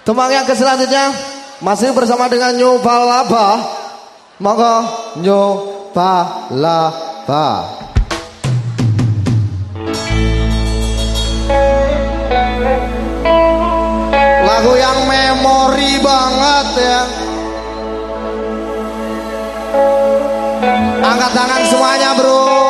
Tembang yang keselanjutnya masih bersama dengan nyoba laba, Monggo Nyobalaba. Lagu yang memori banget ya. Angkat tangan semuanya, Bro.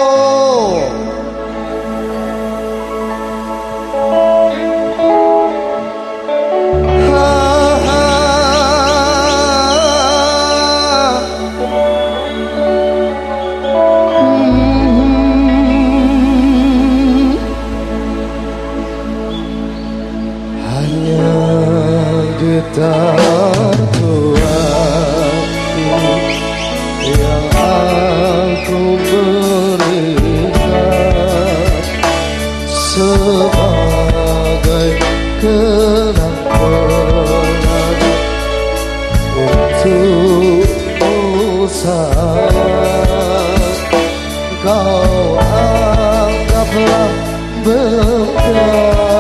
tertua yang aku berikan sebagai kenangan untuk usaha kau anggaplah berkati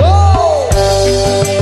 oh!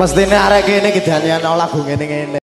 Mestine arek kene kidanian lagu ngene-ngene.